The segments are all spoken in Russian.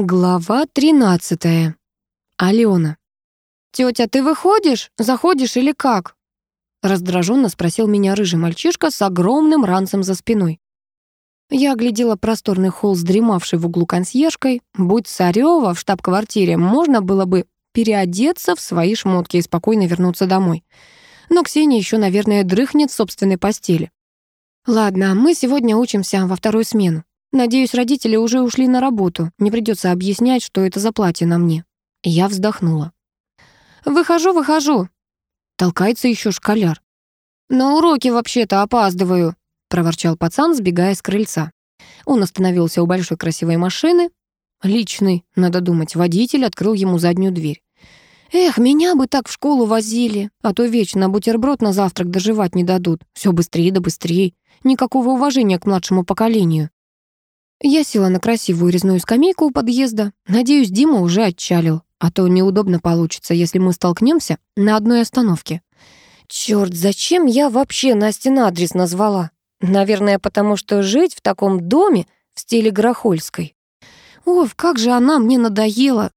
Глава 13. Алена. «Тётя, ты выходишь? Заходишь или как?» Раздраженно спросил меня рыжий мальчишка с огромным ранцем за спиной. Я оглядела просторный холл с дремавшей в углу консьержкой. Будь Царёва в штаб-квартире, можно было бы переодеться в свои шмотки и спокойно вернуться домой. Но Ксения еще, наверное, дрыхнет в собственной постели. Ладно, мы сегодня учимся во вторую смену. Надеюсь, родители уже ушли на работу. Не придется объяснять, что это за платье на мне. Я вздохнула. «Выхожу, выхожу!» Толкается еще школяр. «На уроки вообще-то опаздываю!» проворчал пацан, сбегая с крыльца. Он остановился у большой красивой машины. Личный, надо думать, водитель открыл ему заднюю дверь. «Эх, меня бы так в школу возили, а то вечно бутерброд на завтрак доживать не дадут. Все быстрее да быстрее. Никакого уважения к младшему поколению». Я села на красивую резную скамейку у подъезда. Надеюсь, Дима уже отчалил, а то неудобно получится, если мы столкнемся на одной остановке. Черт, зачем я вообще Настин адрес назвала? Наверное, потому что жить в таком доме в стиле Грохольской. Ой, как же она мне надоела.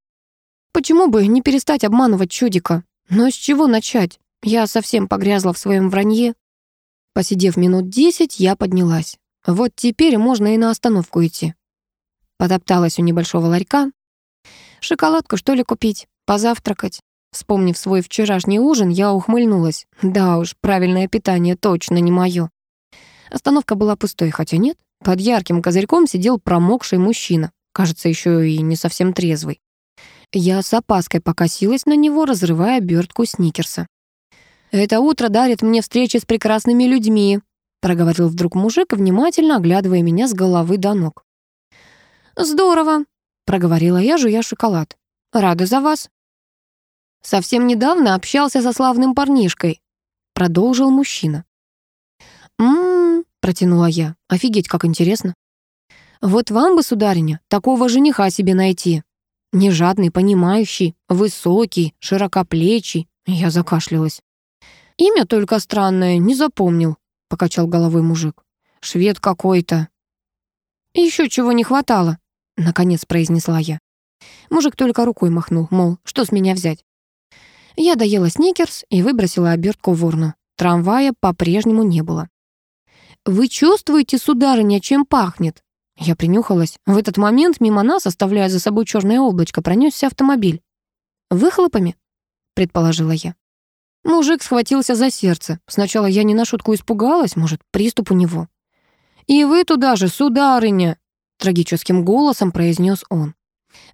Почему бы не перестать обманывать чудика? Но с чего начать? Я совсем погрязла в своем вранье. Посидев минут десять, я поднялась. Вот теперь можно и на остановку идти. Потопталась у небольшого ларька. Шоколадку, что ли, купить? Позавтракать? Вспомнив свой вчерашний ужин, я ухмыльнулась. Да уж, правильное питание точно не мое. Остановка была пустой, хотя нет. Под ярким козырьком сидел промокший мужчина. Кажется, еще и не совсем трезвый. Я с опаской покосилась на него, разрывая обертку сникерса. «Это утро дарит мне встречи с прекрасными людьми», проговорил вдруг мужик, внимательно оглядывая меня с головы до ног. «Здорово», — проговорила я, жуя шоколад. «Рада за вас». «Совсем недавно общался со славным парнишкой», — продолжил мужчина. «М-м-м», протянула я, «офигеть, как интересно». «Вот вам бы, сударыня, такого жениха себе найти. Нежадный, понимающий, высокий, широкоплечий». Я закашлялась. Имя только странное, не запомнил покачал головой мужик. Швед какой-то. Еще чего не хватало, наконец произнесла я. Мужик только рукой махнул, мол, что с меня взять. Я доела сникерс и выбросила обертку в урну. Трамвая по-прежнему не было. «Вы чувствуете, сударыня, чем пахнет?» Я принюхалась. В этот момент мимо нас, оставляя за собой черное облачко, пронесся автомобиль. «Выхлопами?» — предположила я. Мужик схватился за сердце. Сначала я не на шутку испугалась, может, приступ у него. «И вы туда же, сударыня!» — трагическим голосом произнес он.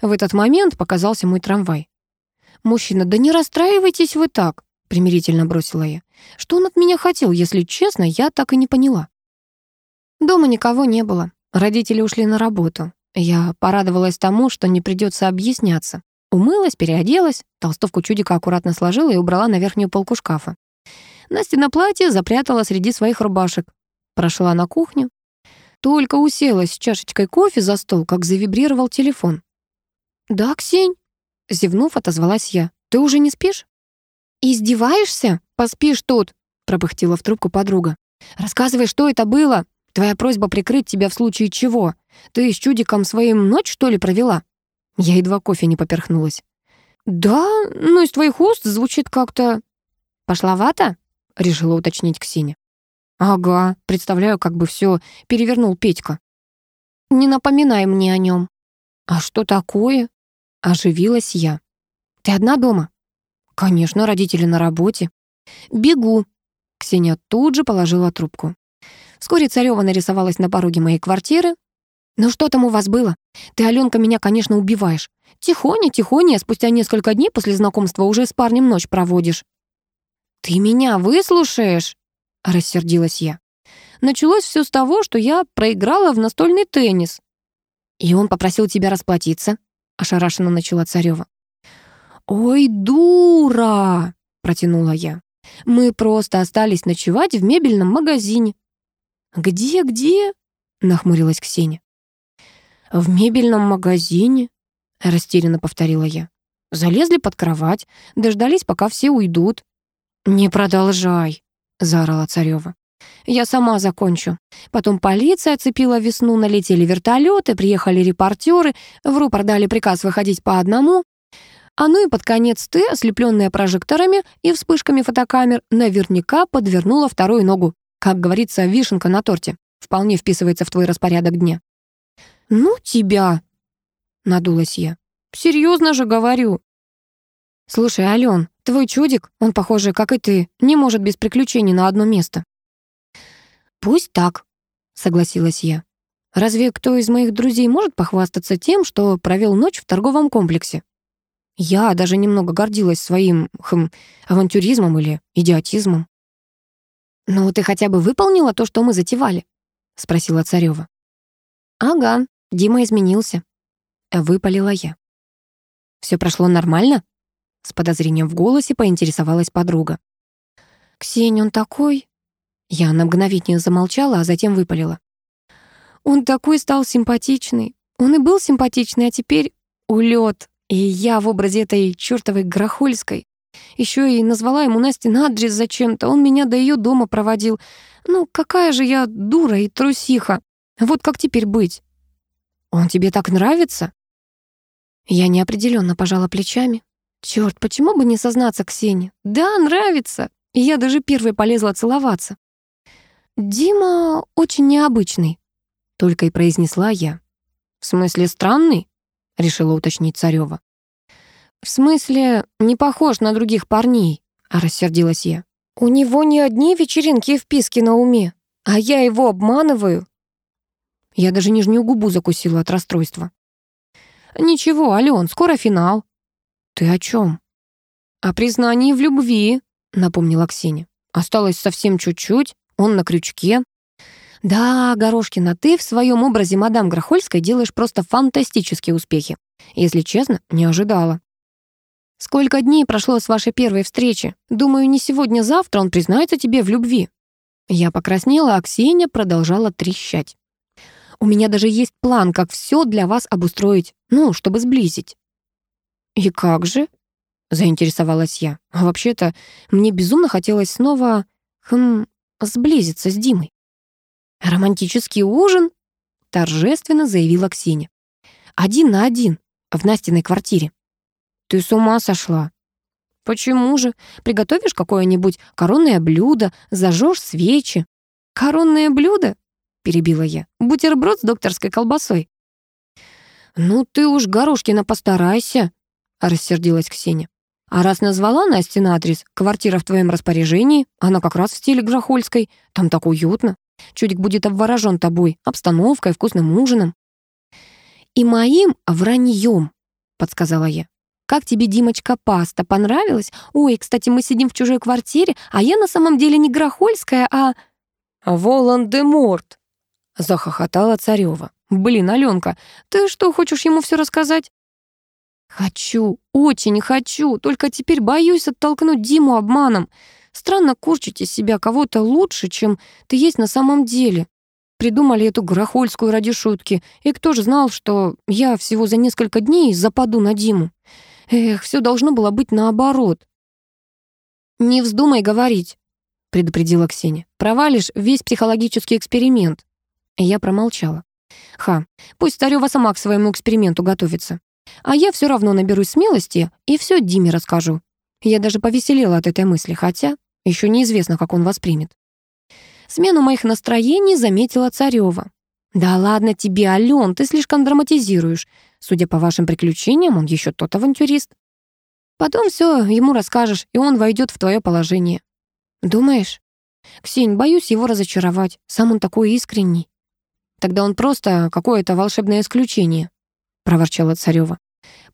В этот момент показался мой трамвай. «Мужчина, да не расстраивайтесь вы так!» — примирительно бросила я. «Что он от меня хотел, если честно, я так и не поняла». Дома никого не было. Родители ушли на работу. Я порадовалась тому, что не придется объясняться. Умылась, переоделась, толстовку чудика аккуратно сложила и убрала на верхнюю полку шкафа. Настя на платье запрятала среди своих рубашек. Прошла на кухню. Только уселась с чашечкой кофе за стол, как завибрировал телефон. «Да, Ксень?» Зевнув, отозвалась я. «Ты уже не спишь?» «Издеваешься? Поспишь тут!» пропыхтела в трубку подруга. «Рассказывай, что это было? Твоя просьба прикрыть тебя в случае чего? Ты с чудиком своим ночь, что ли, провела?» Я едва кофе не поперхнулась. «Да, ну из твоих уст звучит как-то...» «Пошловато?» — решила уточнить Ксения. «Ага, представляю, как бы все перевернул Петька». «Не напоминай мне о нем». «А что такое?» — оживилась я. «Ты одна дома?» «Конечно, родители на работе». «Бегу». Ксения тут же положила трубку. Вскоре Царёва нарисовалась на пороге моей квартиры, «Ну что там у вас было? Ты, Аленка, меня, конечно, убиваешь. Тихоня, тихоня, спустя несколько дней после знакомства уже с парнем ночь проводишь». «Ты меня выслушаешь?» — рассердилась я. Началось все с того, что я проиграла в настольный теннис. «И он попросил тебя расплатиться», — ошарашенно начала Царёва. «Ой, дура!» — протянула я. «Мы просто остались ночевать в мебельном магазине». «Где-где?» — нахмурилась Ксения. «В мебельном магазине?» — растерянно повторила я. Залезли под кровать, дождались, пока все уйдут. «Не продолжай», — заорала Царёва. Я сама закончу. Потом полиция оцепила весну, налетели вертолеты, приехали репортеры, в рупор дали приказ выходить по одному. А ну и под конец ты, ослепленная прожекторами и вспышками фотокамер, наверняка подвернула вторую ногу. Как говорится, вишенка на торте. Вполне вписывается в твой распорядок дня. «Ну тебя!» — надулась я. «Серьезно же говорю». «Слушай, Ален, твой чудик, он, похоже, как и ты, не может без приключений на одно место». «Пусть так», — согласилась я. «Разве кто из моих друзей может похвастаться тем, что провел ночь в торговом комплексе?» Я даже немного гордилась своим, хм, авантюризмом или идиотизмом. «Ну, ты хотя бы выполнила то, что мы затевали?» — спросила Царева. «Ага, Дима изменился», — выпалила я. Все прошло нормально?» С подозрением в голосе поинтересовалась подруга. «Ксень, он такой...» Я на мгновение замолчала, а затем выпалила. «Он такой стал симпатичный. Он и был симпатичный, а теперь улет. И я в образе этой чертовой Грохольской. Еще и назвала ему Настин адрес зачем-то. Он меня до ее дома проводил. Ну, какая же я дура и трусиха. Вот как теперь быть? Он тебе так нравится? Я неопределенно пожала плечами. Черт, почему бы не сознаться Ксении? Да, нравится. И я даже первой полезла целоваться. Дима очень необычный, только и произнесла я. В смысле странный? решила уточнить Царева. «В смысле, не похож на других парней», — рассердилась я. «У него не одни вечеринки и вписки на уме, а я его обманываю». Я даже нижнюю губу закусила от расстройства. «Ничего, Ален, скоро финал». «Ты о чем? «О признании в любви», — напомнила Ксения. «Осталось совсем чуть-чуть, он на крючке». «Да, Горошкина, ты в своем образе мадам Грохольской делаешь просто фантастические успехи. Если честно, не ожидала. Сколько дней прошло с вашей первой встречи? Думаю, не сегодня-завтра он признается тебе в любви». Я покраснела, а Ксения продолжала трещать. «У меня даже есть план, как все для вас обустроить, ну, чтобы сблизить». «И как же?» — заинтересовалась я. А вообще-то мне безумно хотелось снова, хм, сблизиться с Димой. «Романтический ужин?» — торжественно заявила Ксения. «Один на один, в Настиной квартире». «Ты с ума сошла?» «Почему же? Приготовишь какое-нибудь коронное блюдо, зажжешь свечи». «Коронное блюдо?» — перебила я. «Бутерброд с докторской колбасой». «Ну ты уж, Горошкина, постарайся», — рассердилась Ксения. «А раз назвала Настин адрес, квартира в твоем распоряжении, она как раз в стиле Грохольской, там так уютно. Чудик будет обворожен тобой, обстановкой, вкусным ужином». «И моим враньем», — подсказала я. Как тебе, Димочка, паста? Понравилась? Ой, кстати, мы сидим в чужой квартире, а я на самом деле не Грохольская, а...» «Волан-де-Морт!» — захохотала Царева. «Блин, Аленка, ты что, хочешь ему все рассказать?» «Хочу, очень хочу, только теперь боюсь оттолкнуть Диму обманом. Странно корчить из себя кого-то лучше, чем ты есть на самом деле. Придумали эту грохольскую ради шутки, и кто же знал, что я всего за несколько дней западу на Диму? Эх, все должно было быть наоборот. «Не вздумай говорить», — предупредила Ксения. «Провалишь весь психологический эксперимент». Я промолчала. «Ха, пусть Старева сама к своему эксперименту готовится. А я все равно наберусь смелости и все Диме расскажу. Я даже повеселела от этой мысли, хотя еще неизвестно, как он воспримет». Смену моих настроений заметила Царева. «Да ладно тебе, Ален, ты слишком драматизируешь. Судя по вашим приключениям, он еще тот авантюрист. Потом все ему расскажешь, и он войдет в твое положение. Думаешь? Ксень, боюсь его разочаровать. Сам он такой искренний. Тогда он просто какое-то волшебное исключение, проворчала Царева.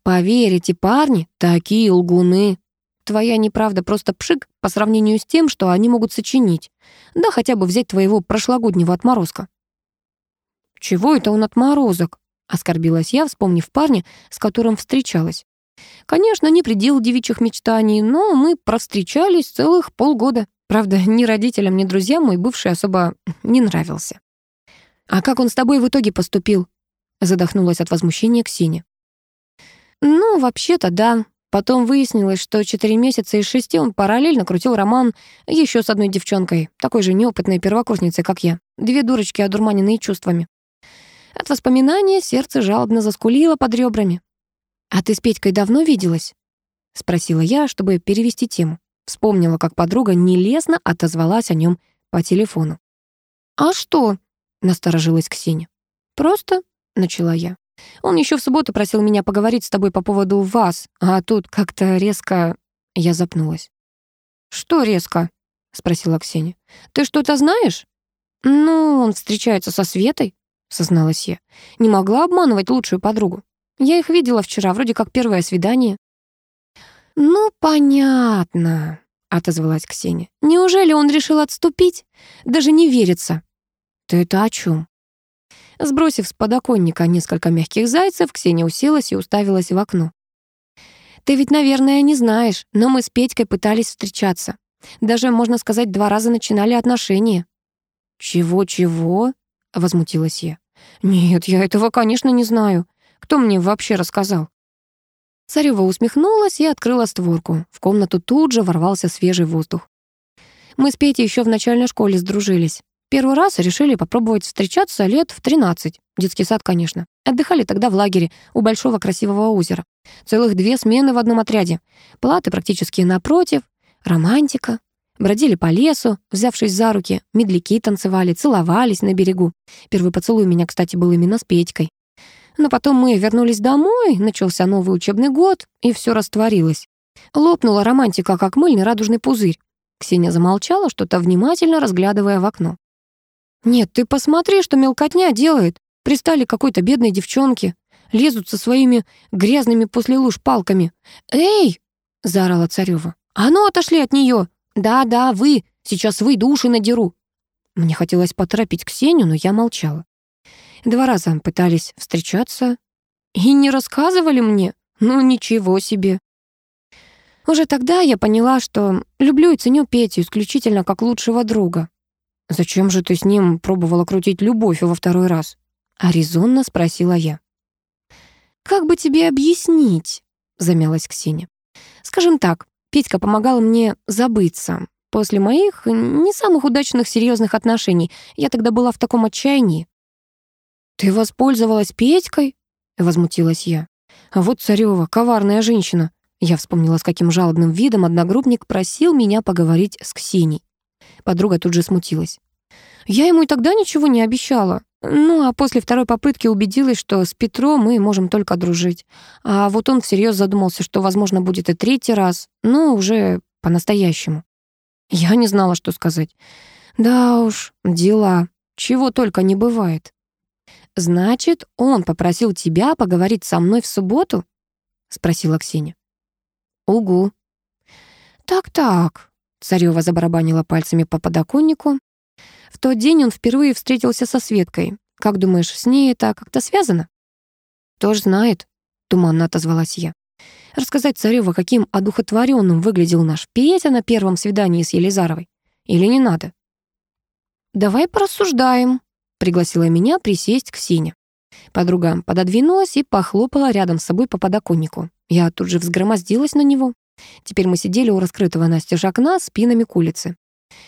Поверите, парни, такие лгуны. Твоя неправда просто пшик по сравнению с тем, что они могут сочинить. Да хотя бы взять твоего прошлогоднего отморозка. Чего это он отморозок? Оскорбилась я, вспомнив парня, с которым встречалась. Конечно, не предел девичьих мечтаний, но мы провстречались целых полгода. Правда, ни родителям, ни друзьям мой бывший особо не нравился. «А как он с тобой в итоге поступил?» Задохнулась от возмущения Ксения. «Ну, вообще-то да. Потом выяснилось, что четыре месяца из шести он параллельно крутил роман еще с одной девчонкой, такой же неопытной первокурсницей, как я. Две дурочки, одурманенные чувствами. От воспоминания сердце жалобно заскулило под ребрами. «А ты с Петькой давно виделась?» — спросила я, чтобы перевести тему. Вспомнила, как подруга нелестно отозвалась о нем по телефону. «А что?» — насторожилась Ксения. «Просто», — начала я. «Он еще в субботу просил меня поговорить с тобой по поводу вас, а тут как-то резко...» Я запнулась. «Что резко?» — спросила Ксения. «Ты что-то знаешь?» «Ну, он встречается со Светой», — созналась я. «Не могла обманывать лучшую подругу. Я их видела вчера, вроде как первое свидание». «Ну, понятно», — отозвалась Ксения. «Неужели он решил отступить? Даже не верится». «Ты это о чем? Сбросив с подоконника несколько мягких зайцев, Ксения уселась и уставилась в окно. «Ты ведь, наверное, не знаешь, но мы с Петькой пытались встречаться. Даже, можно сказать, два раза начинали отношения». «Чего-чего?» — возмутилась я. «Нет, я этого, конечно, не знаю. Кто мне вообще рассказал?» Царева усмехнулась и открыла створку. В комнату тут же ворвался свежий воздух. Мы с Петей еще в начальной школе сдружились. Первый раз решили попробовать встречаться лет в 13. Детский сад, конечно. Отдыхали тогда в лагере у большого красивого озера. Целых две смены в одном отряде. Платы практически напротив. Романтика. Бродили по лесу, взявшись за руки, медляки танцевали, целовались на берегу. Первый поцелуй у меня, кстати, был именно с Петькой. Но потом мы вернулись домой, начался новый учебный год, и все растворилось. Лопнула романтика, как мыльный радужный пузырь. Ксения замолчала, что-то внимательно разглядывая в окно. «Нет, ты посмотри, что мелкотня делает. Пристали какой-то бедной девчонке. Лезут со своими грязными после луж палками. «Эй!» — заорала Царёва. «А ну, отошли от нее! Да-да, вы! Сейчас выйду, уши надеру!» Мне хотелось поторопить Ксению, но я молчала. Два раза пытались встречаться и не рассказывали мне. Ну, ничего себе. Уже тогда я поняла, что люблю и ценю Петю исключительно как лучшего друга. «Зачем же ты с ним пробовала крутить любовь во второй раз?» — а резонно спросила я. «Как бы тебе объяснить?» — замялась Ксения. «Скажем так, Петька помогал мне забыться. После моих не самых удачных серьезных отношений я тогда была в таком отчаянии». «Ты воспользовалась Петькой?» — возмутилась я. «А вот Царёва, коварная женщина». Я вспомнила, с каким жалобным видом одногруппник просил меня поговорить с Ксенией. Подруга тут же смутилась. Я ему и тогда ничего не обещала. Ну, а после второй попытки убедилась, что с Петром мы можем только дружить. А вот он всерьез задумался, что, возможно, будет и третий раз, но уже по-настоящему. Я не знала, что сказать. Да уж, дела. Чего только не бывает. «Значит, он попросил тебя поговорить со мной в субботу?» — спросила Ксения. «Угу». «Так-так», Царёва забарабанила пальцами по подоконнику. В тот день он впервые встретился со Светкой. Как думаешь, с ней это как-то связано? Тоже знает, туманно отозвалась я. Рассказать Царёва, каким одухотворенным выглядел наш Петя на первом свидании с Елизаровой? Или не надо? «Давай порассуждаем», — пригласила меня присесть к Сине. Подруга пододвинулась и похлопала рядом с собой по подоконнику. Я тут же взгромоздилась на него. Теперь мы сидели у раскрытого настежь окна спинами к улице.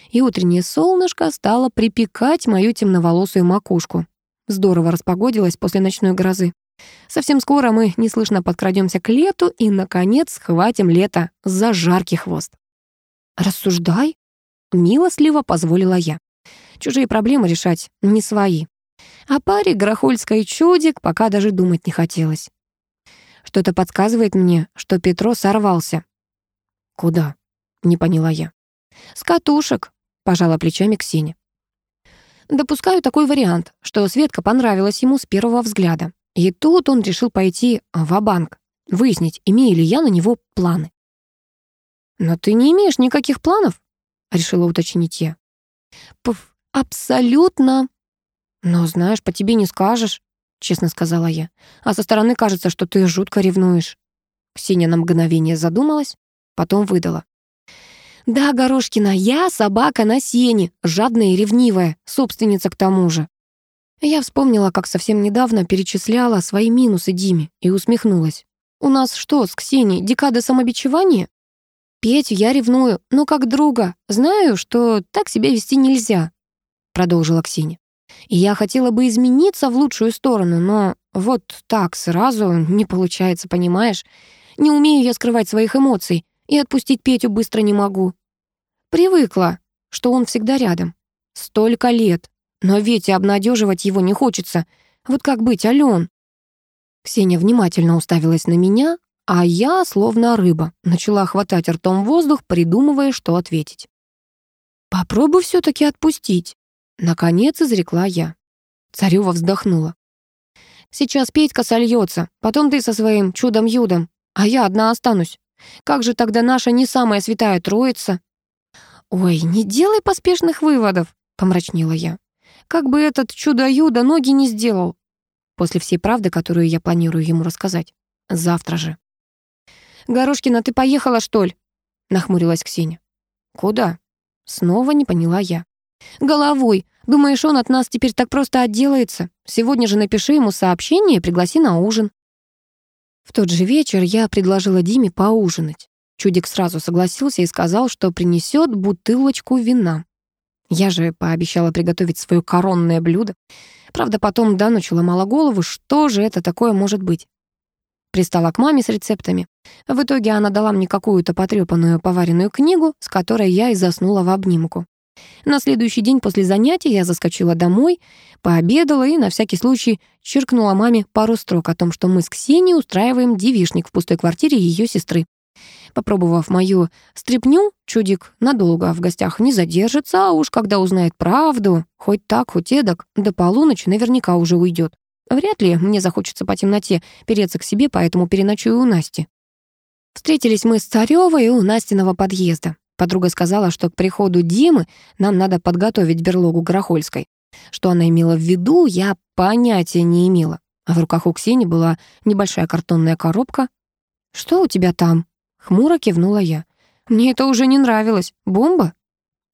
И утреннее солнышко стало припекать мою темноволосую макушку. Здорово распогодилось после ночной грозы. Совсем скоро мы неслышно подкрадемся к лету и, наконец, схватим лето за жаркий хвост. «Рассуждай», — милостливо позволила я. Чужие проблемы решать не свои. О паре Грохольской чудик пока даже думать не хотелось. Что-то подсказывает мне, что Петро сорвался. «Куда?» — не поняла я. «С катушек», — пожала плечами Ксения. Допускаю такой вариант, что Светка понравилась ему с первого взгляда. И тут он решил пойти в банк выяснить, имею ли я на него планы. «Но ты не имеешь никаких планов?» — решила уточнить я. «Пф, абсолютно». «Но, знаешь, по тебе не скажешь», — честно сказала я. «А со стороны кажется, что ты жутко ревнуешь». Ксения на мгновение задумалась, Потом выдала. «Да, Горошкина, я собака на сене, жадная и ревнивая, собственница к тому же». Я вспомнила, как совсем недавно перечисляла свои минусы Диме и усмехнулась. У нас что, с Ксенией, декада самобичевания? Петю я ревную, но как друга. Знаю, что так себя вести нельзя, продолжила Ксения. И я хотела бы измениться в лучшую сторону, но вот так сразу не получается, понимаешь? Не умею я скрывать своих эмоций, и отпустить Петю быстро не могу. Привыкла, что он всегда рядом. Столько лет. Но и обнадеживать его не хочется. Вот как быть, Ален? Ксения внимательно уставилась на меня, а я, словно рыба, начала хватать ртом воздух, придумывая, что ответить. «Попробуй все таки отпустить», — наконец изрекла я. Царёва вздохнула. «Сейчас Петька сольется, потом ты со своим чудом-юдом, а я одна останусь. Как же тогда наша не самая святая троица?» «Ой, не делай поспешных выводов», — помрачнела я. «Как бы этот чудо-юдо ноги не сделал». После всей правды, которую я планирую ему рассказать. Завтра же. «Горошкина, ты поехала, что ли?» — нахмурилась Ксения. «Куда?» — снова не поняла я. «Головой. Думаешь, он от нас теперь так просто отделается? Сегодня же напиши ему сообщение и пригласи на ужин». В тот же вечер я предложила Диме поужинать. Чудик сразу согласился и сказал, что принесет бутылочку вина. Я же пообещала приготовить свое коронное блюдо. Правда, потом до ночи ломала голову, что же это такое может быть. Пристала к маме с рецептами. В итоге она дала мне какую-то потрёпанную поваренную книгу, с которой я и заснула в обнимку. На следующий день после занятия я заскочила домой, пообедала и на всякий случай черкнула маме пару строк о том, что мы с Ксенией устраиваем девишник в пустой квартире ее сестры. Попробовав мою стряпню, чудик надолго в гостях не задержится, а уж когда узнает правду, хоть так, хоть эдак, до полуночи наверняка уже уйдет. Вряд ли мне захочется по темноте переться к себе, поэтому переночую у Насти. Встретились мы с Царёвой у Настиного подъезда. Подруга сказала, что к приходу Димы нам надо подготовить берлогу Горохольской. Что она имела в виду, я понятия не имела. А в руках у Ксении была небольшая картонная коробка. «Что у тебя там?» — хмуро кивнула я. «Мне это уже не нравилось. Бомба?»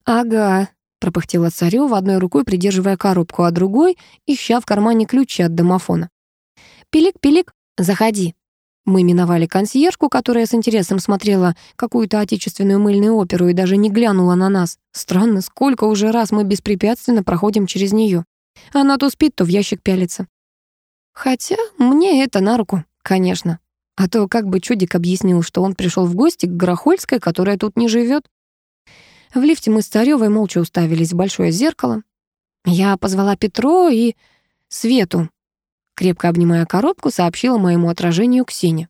«Ага», — пропыхтела Царёва, одной рукой придерживая коробку, а другой ища в кармане ключи от домофона. «Пилик-пилик, заходи». Мы миновали консьержку, которая с интересом смотрела какую-то отечественную мыльную оперу и даже не глянула на нас. Странно, сколько уже раз мы беспрепятственно проходим через нее. Она то спит, то в ящик пялится. Хотя мне это на руку, конечно. А то как бы чудик объяснил, что он пришел в гости к Горохольской, которая тут не живет. В лифте мы с Царёвой молча уставились в большое зеркало. Я позвала Петро и Свету, Крепко обнимая коробку, сообщила моему отражению Ксения.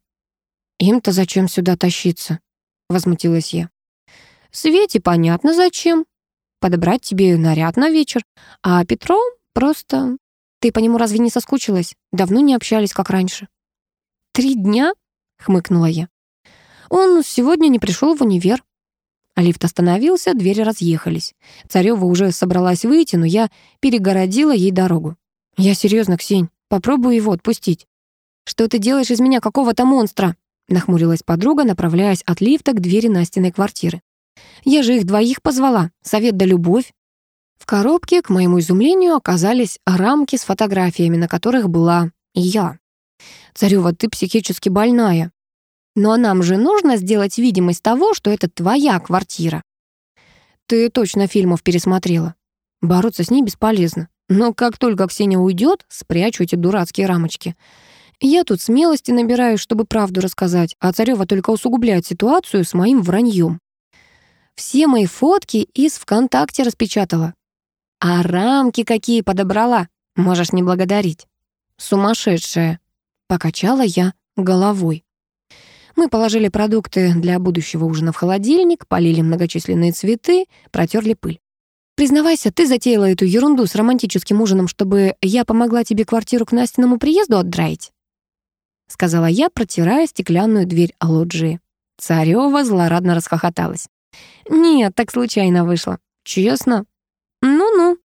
«Им-то зачем сюда тащиться?» — возмутилась я. «Свете понятно зачем. Подобрать тебе наряд на вечер. А Петро просто... Ты по нему разве не соскучилась? Давно не общались, как раньше». «Три дня?» — хмыкнула я. «Он сегодня не пришел в универ». Лифт остановился, двери разъехались. Царёва уже собралась выйти, но я перегородила ей дорогу. «Я серьезно, Ксень, Попробую его отпустить». «Что ты делаешь из меня какого-то монстра?» нахмурилась подруга, направляясь от лифта к двери Настиной квартиры. «Я же их двоих позвала. Совет да любовь». В коробке, к моему изумлению, оказались рамки с фотографиями, на которых была я. «Царёва, ты психически больная». «Но нам же нужно сделать видимость того, что это твоя квартира». «Ты точно фильмов пересмотрела. Бороться с ней бесполезно. Но как только Ксения уйдет, спрячу эти дурацкие рамочки. Я тут смелости набираю, чтобы правду рассказать, а Царёва только усугубляет ситуацию с моим враньем. Все мои фотки из ВКонтакте распечатала. А рамки какие подобрала, можешь не благодарить. Сумасшедшая. Покачала я головой. Мы положили продукты для будущего ужина в холодильник, полили многочисленные цветы, протерли пыль. Признавайся, ты затеяла эту ерунду с романтическим ужином, чтобы я помогла тебе квартиру к Настиному приезду отдраить?» Сказала я, протирая стеклянную дверь лоджии. Царёва злорадно расхохоталась. «Нет, так случайно вышло. Честно? Ну-ну».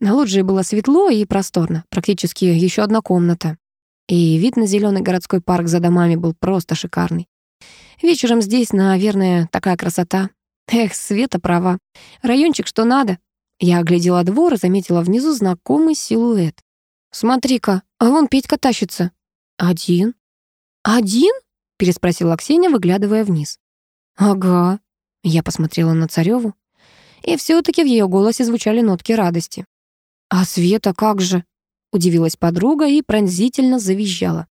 На лоджии было светло и просторно, практически еще одна комната. И вид на зеленый городской парк за домами был просто шикарный. Вечером здесь, наверное, такая красота. Эх, Света права. Райончик что надо. Я оглядела двор и заметила внизу знакомый силуэт. Смотри-ка, а вон Петька тащится. Один? Один? переспросила Ксения, выглядывая вниз. «Ага», — я посмотрела на Цареву. И все таки в ее голосе звучали нотки радости. «А Света как же?» — удивилась подруга и пронзительно завизжала.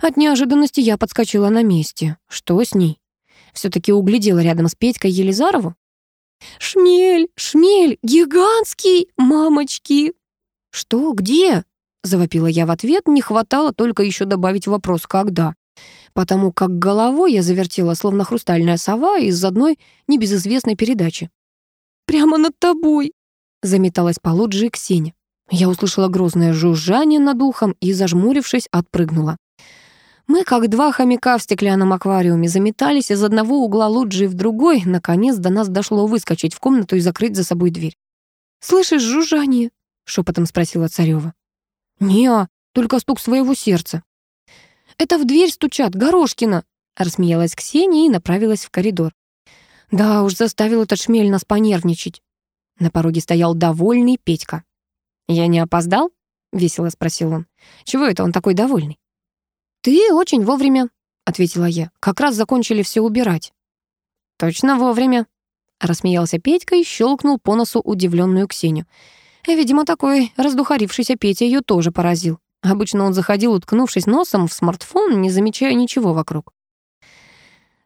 От неожиданности я подскочила на месте. Что с ней? Все таки углядела рядом с Петькой Елизарову? «Шмель! Шмель! Гигантский! Мамочки!» «Что? Где?» — завопила я в ответ. Не хватало только еще добавить вопрос «когда?». Потому как головой я завертела, словно хрустальная сова из одной небезызвестной передачи. «Прямо над тобой!» — заметалась по лоджии Ксения. Я услышала грозное жужжание над ухом и, зажмурившись, отпрыгнула. Мы, как два хомяка в стеклянном аквариуме, заметались из одного угла лоджии в другой. Наконец до нас дошло выскочить в комнату и закрыть за собой дверь. «Слышишь жужжание?» — шепотом спросила Царева. «Не, только стук своего сердца». «Это в дверь стучат, Горошкина!» — рассмеялась Ксения и направилась в коридор. «Да уж, заставил этот шмель нас понервничать». На пороге стоял довольный Петька. «Я не опоздал?» — весело спросил он. «Чего это он такой довольный?» «Ты очень вовремя», — ответила я. «Как раз закончили все убирать». «Точно вовремя», — рассмеялся Петька и щелкнул по носу удивленную Ксению. Видимо, такой раздухарившийся Петя ее тоже поразил. Обычно он заходил, уткнувшись носом в смартфон, не замечая ничего вокруг.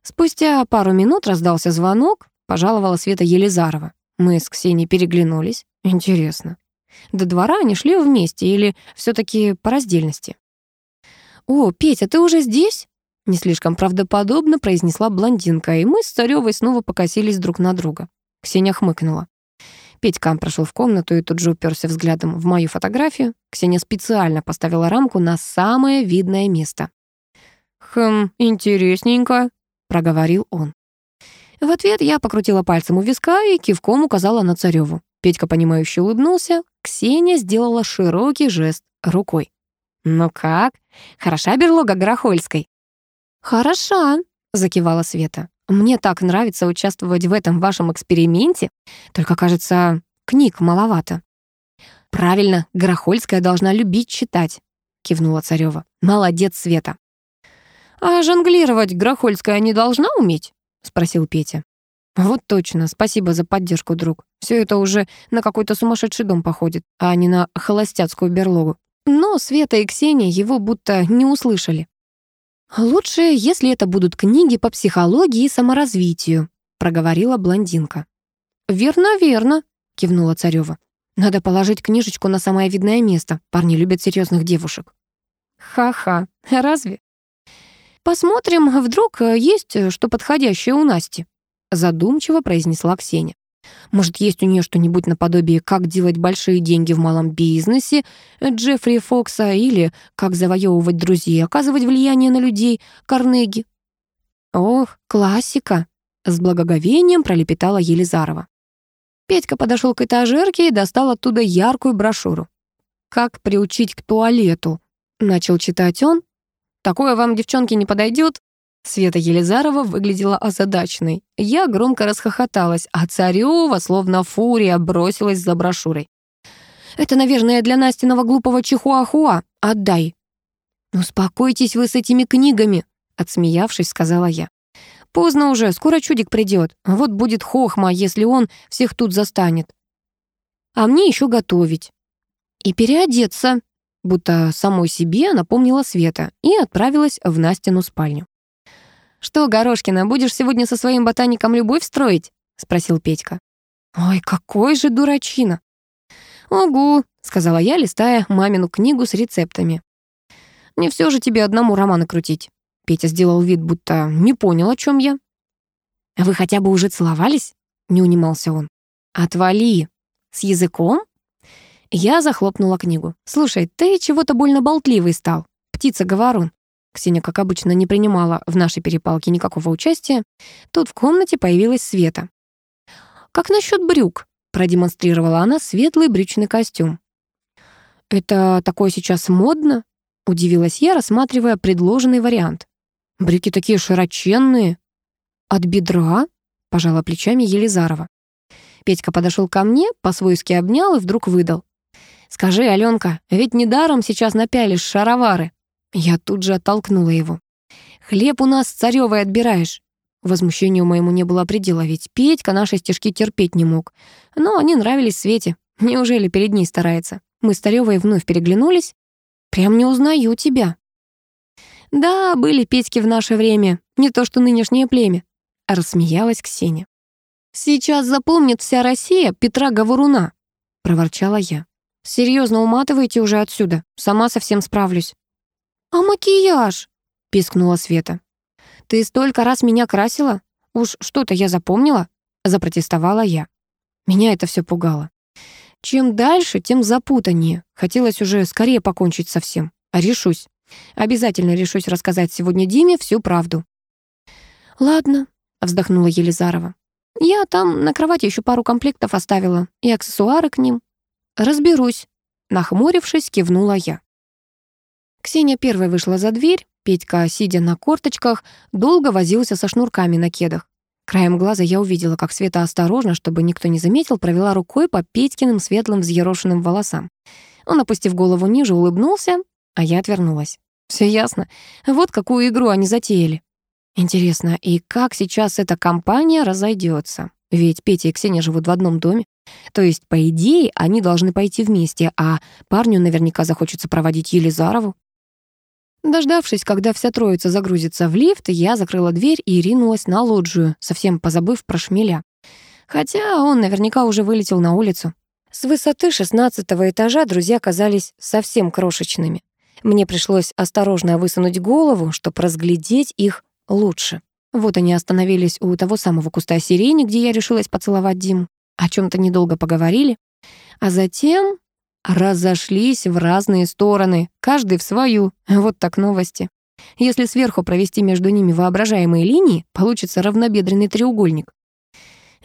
Спустя пару минут раздался звонок, пожаловала Света Елизарова. Мы с Ксенией переглянулись. Интересно, до двора они шли вместе или все таки по раздельности? «О, Петя, ты уже здесь?» Не слишком правдоподобно произнесла блондинка, и мы с Царёвой снова покосились друг на друга. Ксения хмыкнула. Петька прошел в комнату и тут же уперся взглядом в мою фотографию. Ксения специально поставила рамку на самое видное место. «Хм, интересненько», — проговорил он. В ответ я покрутила пальцем у виска и кивком указала на Царёву. Петька, понимающе улыбнулся. Ксения сделала широкий жест рукой. «Ну как? Хороша берлога Горохольской?» «Хороша», — закивала Света. «Мне так нравится участвовать в этом вашем эксперименте, только, кажется, книг маловато». «Правильно, Горохольская должна любить читать», — кивнула Царёва. «Молодец, Света». «А жонглировать Грохольская не должна уметь?» — спросил Петя. «Вот точно, спасибо за поддержку, друг. Все это уже на какой-то сумасшедший дом походит, а не на холостяцкую берлогу. Но Света и Ксения его будто не услышали. «Лучше, если это будут книги по психологии и саморазвитию», проговорила блондинка. «Верно, верно», кивнула Царёва. «Надо положить книжечку на самое видное место. Парни любят серьезных девушек». «Ха-ха, разве?» «Посмотрим, вдруг есть что подходящее у Насти», задумчиво произнесла Ксения. Может, есть у нее что-нибудь наподобие «Как делать большие деньги в малом бизнесе» Джеффри Фокса или «Как завоевывать друзей, оказывать влияние на людей» Карнеги. «Ох, классика!» — с благоговением пролепетала Елизарова. Петька подошел к этажерке и достал оттуда яркую брошюру. «Как приучить к туалету?» — начал читать он. «Такое вам, девчонки, не подойдет? Света Елизарова выглядела озадаченной. Я громко расхохоталась, а Царёва, словно фурия, бросилась за брошюрой. «Это, наверное, для Настиного глупого чихуахуа. Отдай». «Успокойтесь вы с этими книгами», — отсмеявшись, сказала я. «Поздно уже, скоро чудик придет. Вот будет хохма, если он всех тут застанет. А мне еще готовить. И переодеться», будто самой себе напомнила Света и отправилась в Настину спальню. «Что, Горошкина, будешь сегодня со своим ботаником любовь строить?» — спросил Петька. «Ой, какой же дурачина!» «Огу», — сказала я, листая мамину книгу с рецептами. «Не все же тебе одному романы крутить». Петя сделал вид, будто не понял, о чем я. «Вы хотя бы уже целовались?» — не унимался он. «Отвали! С языком?» Я захлопнула книгу. «Слушай, ты чего-то больно болтливый стал. Птица-говорун. Ксения, как обычно, не принимала в нашей перепалке никакого участия. Тут в комнате появилась Света. «Как насчет брюк?» — продемонстрировала она светлый брючный костюм. «Это такое сейчас модно?» — удивилась я, рассматривая предложенный вариант. «Брюки такие широченные». «От бедра?» — пожала плечами Елизарова. Петька подошел ко мне, по-свойски обнял и вдруг выдал. «Скажи, Аленка, ведь недаром сейчас напялишь шаровары». Я тут же оттолкнула его. Хлеб у нас царёвый отбираешь. Возмущению моему не было предела, ведь Петька наши стишки терпеть не мог. Но они нравились Свете. Неужели перед ней старается? Мы с Царёвой вновь переглянулись. Прям не узнаю тебя. Да, были Петьки в наше время, не то что нынешнее племя. Рассмеялась Ксения. «Сейчас запомнит вся Россия Петра Говоруна», — проворчала я. «Серьезно, уматывайте уже отсюда. Сама совсем справлюсь». «А макияж?» — пискнула Света. «Ты столько раз меня красила? Уж что-то я запомнила?» — запротестовала я. Меня это все пугало. Чем дальше, тем запутаннее. Хотелось уже скорее покончить со всем. А решусь. Обязательно решусь рассказать сегодня Диме всю правду. «Ладно», — вздохнула Елизарова. «Я там на кровати еще пару комплектов оставила и аксессуары к ним. Разберусь», — нахмурившись, кивнула я. Ксения первой вышла за дверь, Петька, сидя на корточках, долго возился со шнурками на кедах. Краем глаза я увидела, как Света осторожно, чтобы никто не заметил, провела рукой по Петькиным светлым взъерошенным волосам. Он, опустив голову ниже, улыбнулся, а я отвернулась. Все ясно. Вот какую игру они затеяли. Интересно, и как сейчас эта компания разойдется? Ведь Петя и Ксения живут в одном доме. То есть, по идее, они должны пойти вместе, а парню наверняка захочется проводить Елизарову. Дождавшись, когда вся троица загрузится в лифт, я закрыла дверь и ринулась на лоджию, совсем позабыв про шмеля. Хотя он наверняка уже вылетел на улицу. С высоты шестнадцатого этажа друзья казались совсем крошечными. Мне пришлось осторожно высунуть голову, чтобы разглядеть их лучше. Вот они остановились у того самого куста сирени, где я решилась поцеловать Диму. О чем то недолго поговорили. А затем разошлись в разные стороны, каждый в свою. Вот так новости. Если сверху провести между ними воображаемые линии, получится равнобедренный треугольник.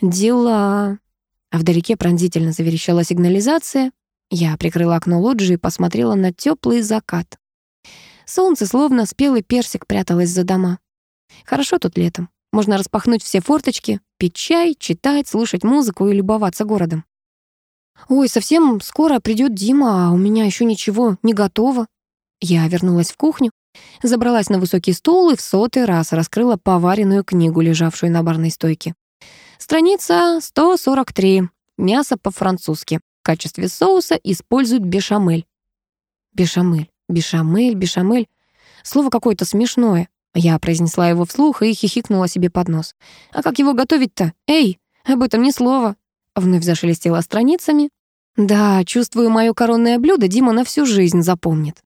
Дела. А вдалеке пронзительно заверещала сигнализация. Я прикрыла окно лоджии и посмотрела на теплый закат. Солнце, словно спелый персик, пряталось за дома. Хорошо тут летом. Можно распахнуть все форточки, пить чай, читать, слушать музыку и любоваться городом. «Ой, совсем скоро придет Дима, а у меня еще ничего не готово». Я вернулась в кухню, забралась на высокий стул и в сотый раз раскрыла поваренную книгу, лежавшую на барной стойке. Страница 143. Мясо по-французски. В качестве соуса используют бешамель. Бешамель, бешамель, бешамель. Слово какое-то смешное. Я произнесла его вслух и хихикнула себе под нос. А как его готовить-то? Эй, об этом ни слова. Вновь зашелестела страницами. Да, чувствую, мое коронное блюдо Дима на всю жизнь запомнит.